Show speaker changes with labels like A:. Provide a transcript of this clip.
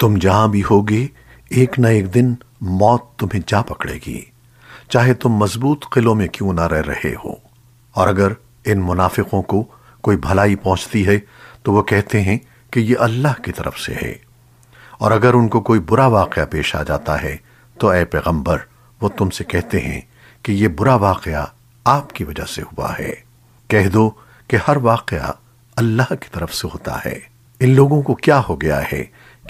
A: تم جہاں بھی ہوگے، ایک نہ ایک دن موت تمہیں جا پکڑے گی۔ چاہے تم مضبوط قلعوں میں کیوں نہ رہ رہے ہو۔ اور اگر ان منافقوں کو کوئی بھلائی پہنچتی ہے، تو وہ کہتے ہیں کہ یہ اللہ کی طرف سے ہے۔ اور اگر ان کو کوئی برا واقعہ پیش آ جاتا ہے، تو اے پیغمبر، وہ تم سے کہتے ہیں کہ یہ برا واقعہ آپ کی وجہ سے ہوا ہے۔ کہہ دو کہ ہر واقعہ اللہ کی طرف سے ہوتا ہے۔ ان لوگوں کو کیا ہو گیا ہے؟